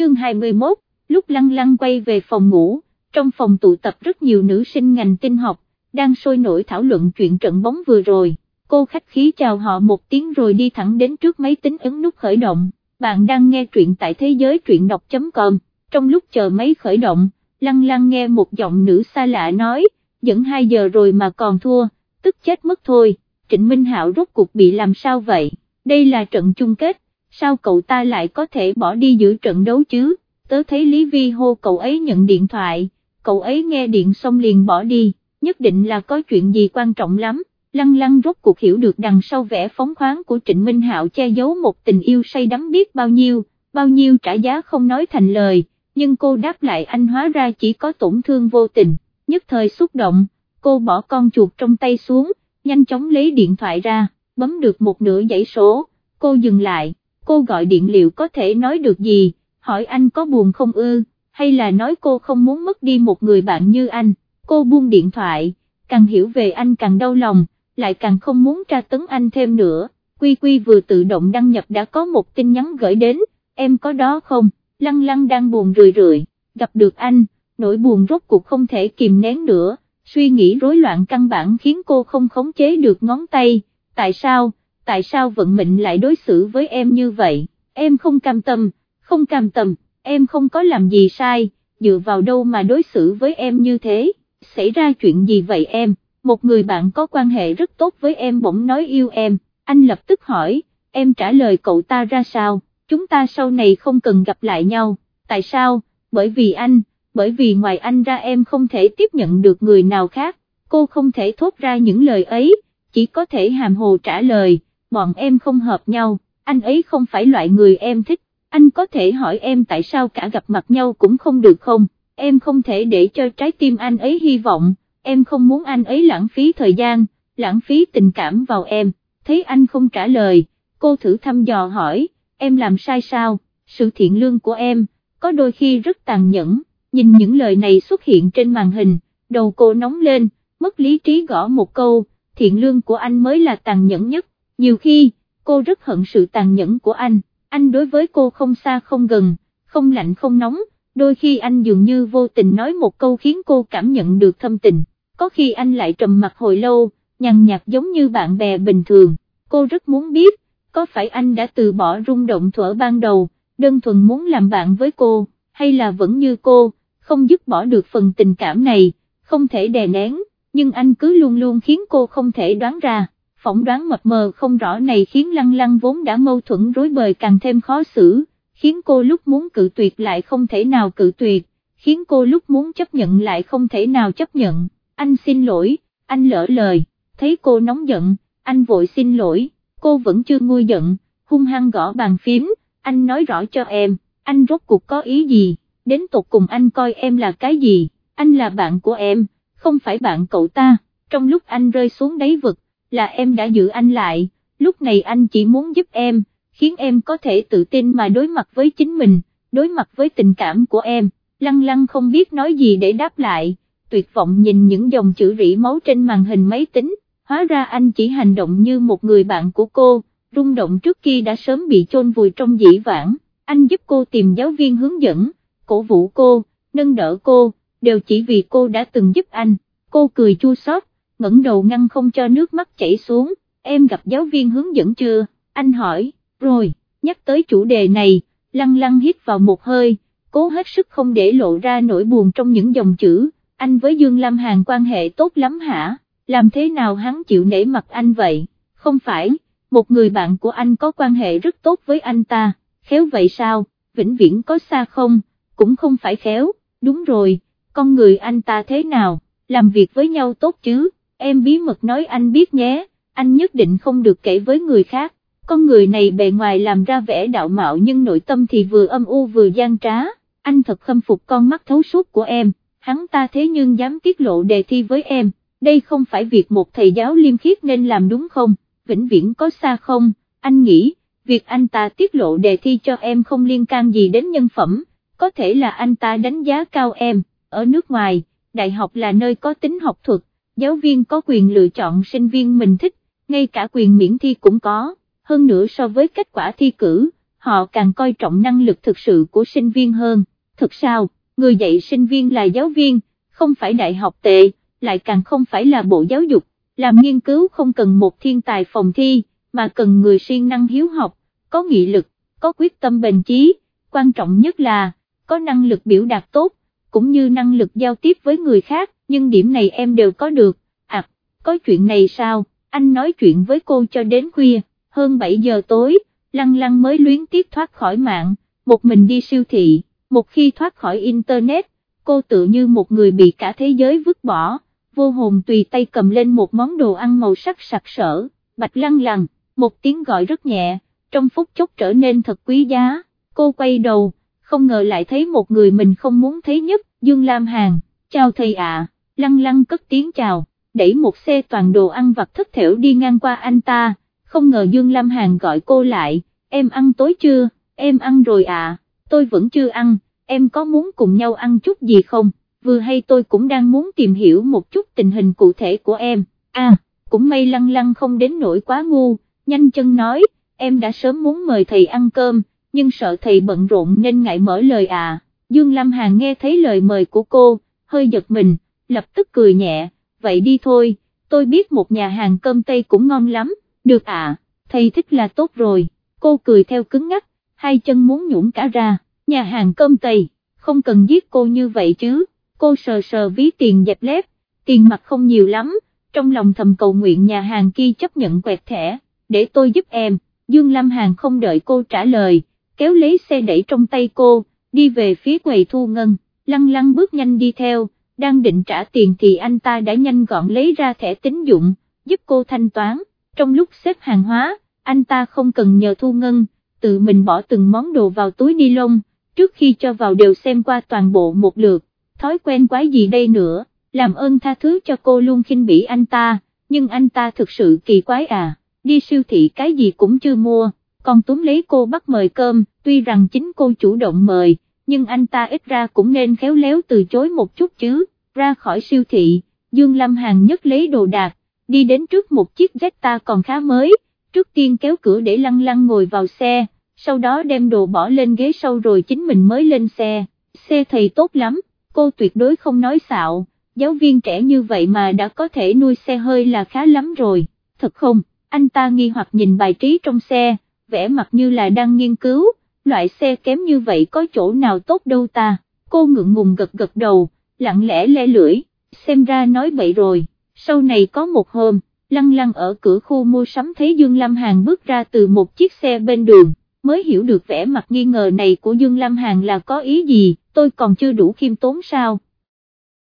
chương 21, lúc lăng lăng quay về phòng ngủ, trong phòng tụ tập rất nhiều nữ sinh ngành tinh học, đang sôi nổi thảo luận chuyện trận bóng vừa rồi, cô khách khí chào họ một tiếng rồi đi thẳng đến trước máy tính ấn nút khởi động, bạn đang nghe truyện tại thế giới truyện đọc.com, trong lúc chờ máy khởi động, lăng lăng nghe một giọng nữ xa lạ nói, dẫn 2 giờ rồi mà còn thua, tức chết mất thôi, Trịnh Minh Hạo rốt cuộc bị làm sao vậy, đây là trận chung kết, sao cậu ta lại có thể bỏ đi giữa trận đấu chứ, tớ thấy Lý Vi hô cậu ấy nhận điện thoại, cậu ấy nghe điện xong liền bỏ đi, nhất định là có chuyện gì quan trọng lắm. Lăng lăng rốt cuộc hiểu được đằng sau vẻ phóng khoáng của Trịnh Minh Hạo che giấu một tình yêu say đắm biết bao nhiêu, bao nhiêu trả giá không nói thành lời, nhưng cô đáp lại anh hóa ra chỉ có tổn thương vô tình, nhất thời xúc động, cô bỏ con chuột trong tay xuống, nhanh chóng lấy điện thoại ra, bấm được một nửa dãy số, cô dừng lại, cô gọi điện liệu có thể nói được gì, hỏi anh có buồn không ư, hay là nói cô không muốn mất đi một người bạn như anh, cô buông điện thoại, càng hiểu về anh càng đau lòng, lại càng không muốn tra tấn anh thêm nữa, Quy Quy vừa tự động đăng nhập đã có một tin nhắn gửi đến, em có đó không, lăng lăng đang buồn rười rượi, gặp được anh, nỗi buồn rốt cuộc không thể kìm nén nữa, suy nghĩ rối loạn căn bản khiến cô không khống chế được ngón tay, tại sao, tại sao vận mệnh lại đối xử với em như vậy, em không cam tâm, không cam tâm, em không có làm gì sai, dựa vào đâu mà đối xử với em như thế, xảy ra chuyện gì vậy em, một người bạn có quan hệ rất tốt với em bỗng nói yêu em, anh lập tức hỏi, em trả lời cậu ta ra sao, chúng ta sau này không cần gặp lại nhau, tại sao, bởi vì anh, bởi vì ngoài anh ra em không thể tiếp nhận được người nào khác, cô không thể thốt ra những lời ấy, chỉ có thể hàm hồ trả lời, bọn em không hợp nhau, anh ấy không phải loại người em thích, anh có thể hỏi em tại sao cả gặp mặt nhau cũng không được không, em không thể để cho trái tim anh ấy hy vọng, em không muốn anh ấy lãng phí thời gian, lãng phí tình cảm vào em, thấy anh không trả lời, cô thử thăm dò hỏi, em làm sai sao, sự thiện lương của em, có đôi khi rất tàn nhẫn, nhìn những lời này xuất hiện trên màn hình, đầu cô nóng lên, mất lý trí gõ một câu, thiện lương của anh mới là tàn nhẫn nhất, nhiều khi, cô rất hận sự tàn nhẫn của anh, anh đối với cô không xa không gần, không lạnh không nóng, đôi khi anh dường như vô tình nói một câu khiến cô cảm nhận được thâm tình, có khi anh lại trầm mặt hồi lâu, nhằn nhạt giống như bạn bè bình thường, cô rất muốn biết, có phải anh đã từ bỏ rung động thuở ban đầu, đơn thuần muốn làm bạn với cô, hay là vẫn như cô, không dứt bỏ được phần tình cảm này, không thể đè nén, nhưng anh cứ luôn luôn khiến cô không thể đoán ra, phỏng đoán mập mờ không rõ này khiến lăng lăng vốn đã mâu thuẫn rối bời càng thêm khó xử, khiến cô lúc muốn cự tuyệt lại không thể nào cự tuyệt, khiến cô lúc muốn chấp nhận lại không thể nào chấp nhận, anh xin lỗi, anh lỡ lời, thấy cô nóng giận, anh vội xin lỗi, cô vẫn chưa nguôi giận, hung hăng gõ bàn phím, anh nói rõ cho em, anh rốt cuộc có ý gì, đến tột cùng anh coi em là cái gì, anh là bạn của em, không phải bạn cậu ta, trong lúc anh rơi xuống đáy vực, là em đã giữ anh lại, lúc này anh chỉ muốn giúp em, khiến em có thể tự tin mà đối mặt với chính mình, đối mặt với tình cảm của em, lăng lăng không biết nói gì để đáp lại, tuyệt vọng nhìn những dòng chữ rỉ máu trên màn hình máy tính, hóa ra anh chỉ hành động như một người bạn của cô, rung động trước kia đã sớm bị chôn vùi trong dĩ vãng, anh giúp cô tìm giáo viên hướng dẫn, cổ vũ cô, nâng đỡ cô, đều chỉ vì cô đã từng giúp anh, cô cười chua xót, ngẩng đầu ngăn không cho nước mắt chảy xuống, em gặp giáo viên hướng dẫn chưa, anh hỏi, rồi, nhắc tới chủ đề này, lăng lăng hít vào một hơi, cố hết sức không để lộ ra nỗi buồn trong những dòng chữ, anh với Dương Lam Hàn quan hệ tốt lắm hả, làm thế nào hắn chịu nể mặt anh vậy, không phải, một người bạn của anh có quan hệ rất tốt với anh ta, khéo vậy sao, vĩnh viễn có xa không, cũng không phải khéo, đúng rồi, con người anh ta thế nào, làm việc với nhau tốt chứ, em bí mật nói anh biết nhé, anh nhất định không được kể với người khác, con người này bề ngoài làm ra vẻ đạo mạo nhưng nội tâm thì vừa âm u vừa gian trá, anh thật khâm phục con mắt thấu suốt của em, hắn ta thế nhưng dám tiết lộ đề thi với em, đây không phải việc một thầy giáo liêm khiết nên làm đúng không, vĩnh viễn có xa không, anh nghĩ, việc anh ta tiết lộ đề thi cho em không liên can gì đến nhân phẩm, có thể là anh ta đánh giá cao em, ở nước ngoài, đại học là nơi có tính học thuật, giáo viên có quyền lựa chọn sinh viên mình thích, ngay cả quyền miễn thi cũng có, hơn nữa so với kết quả thi cử, họ càng coi trọng năng lực thực sự của sinh viên hơn, thực sao, người dạy sinh viên là giáo viên, không phải đại học tệ, lại càng không phải là bộ giáo dục, làm nghiên cứu không cần một thiên tài phòng thi, mà cần người siêng năng hiếu học, có nghị lực, có quyết tâm bền chí, quan trọng nhất là, có năng lực biểu đạt tốt, cũng như năng lực giao tiếp với người khác, nhưng điểm này em đều có được, à, có chuyện này sao, anh nói chuyện với cô cho đến khuya, hơn 7 giờ tối, lăng lăng mới luyến tiếc thoát khỏi mạng, một mình đi siêu thị, một khi thoát khỏi Internet, cô tự như một người bị cả thế giới vứt bỏ, vô hồn tùy tay cầm lên một món đồ ăn màu sắc sặc sỡ, bạch lăng lăng, một tiếng gọi rất nhẹ, trong phút chốc trở nên thật quý giá, cô quay đầu, không ngờ lại thấy một người mình không muốn thấy nhất, Dương Lam Hàn, chào thầy ạ, lăng lăng cất tiếng chào, đẩy một xe toàn đồ ăn vặt thất thểu đi ngang qua anh ta, không ngờ Dương Lam Hàn gọi cô lại, em ăn tối chưa, em ăn rồi à, tôi vẫn chưa ăn, em có muốn cùng nhau ăn chút gì không, vừa hay tôi cũng đang muốn tìm hiểu một chút tình hình cụ thể của em, à, cũng may lăng lăng không đến nỗi quá ngu, nhanh chân nói, em đã sớm muốn mời thầy ăn cơm, nhưng sợ thầy bận rộn nên ngại mở lời à, Dương Lam Hàn nghe thấy lời mời của cô, hơi giật mình, lập tức cười nhẹ, vậy đi thôi, tôi biết một nhà hàng cơm Tây cũng ngon lắm, được à, thầy thích là tốt rồi, cô cười theo cứng ngắc, hai chân muốn nhũn cả ra, nhà hàng cơm Tây, không cần giết cô như vậy chứ, cô sờ sờ ví tiền dẹp lép, tiền mặt không nhiều lắm, trong lòng thầm cầu nguyện nhà hàng kia chấp nhận quẹt thẻ, để tôi giúp em, Dương Lam Hàn không đợi cô trả lời, kéo lấy xe đẩy trong tay cô, đi về phía quầy thu ngân, lăng lăng bước nhanh đi theo, đang định trả tiền thì anh ta đã nhanh gọn lấy ra thẻ tín dụng, giúp cô thanh toán, trong lúc xếp hàng hóa, anh ta không cần nhờ thu ngân, tự mình bỏ từng món đồ vào túi ni lông, trước khi cho vào đều xem qua toàn bộ một lượt, thói quen quái gì đây nữa, làm ơn tha thứ cho cô luôn khinh bỉ anh ta, nhưng anh ta thực sự kỳ quái à, đi siêu thị cái gì cũng chưa mua, còn túm lấy cô bắt mời cơm, tuy rằng chính cô chủ động mời, nhưng anh ta ít ra cũng nên khéo léo từ chối một chút chứ, ra khỏi siêu thị, Dương Lâm Hàn nhất lấy đồ đạc, đi đến trước một chiếc Jetta còn khá mới, trước tiên kéo cửa để lăng lăng ngồi vào xe, sau đó đem đồ bỏ lên ghế sau rồi chính mình mới lên xe, xe thầy tốt lắm, cô tuyệt đối không nói xạo, giáo viên trẻ như vậy mà đã có thể nuôi xe hơi là khá lắm rồi, thật không, anh ta nghi hoặc nhìn bài trí trong xe, vẻ mặt như là đang nghiên cứu, loại xe kém như vậy có chỗ nào tốt đâu ta, cô ngượng ngùng gật gật đầu, lặng lẽ le lưỡi, xem ra nói bậy rồi, sau này có một hôm, lăng lăng ở cửa khu mua sắm thấy Dương Lam Hàn bước ra từ một chiếc xe bên đường, mới hiểu được vẻ mặt nghi ngờ này của Dương Lam Hàn là có ý gì, tôi còn chưa đủ khiêm tốn sao.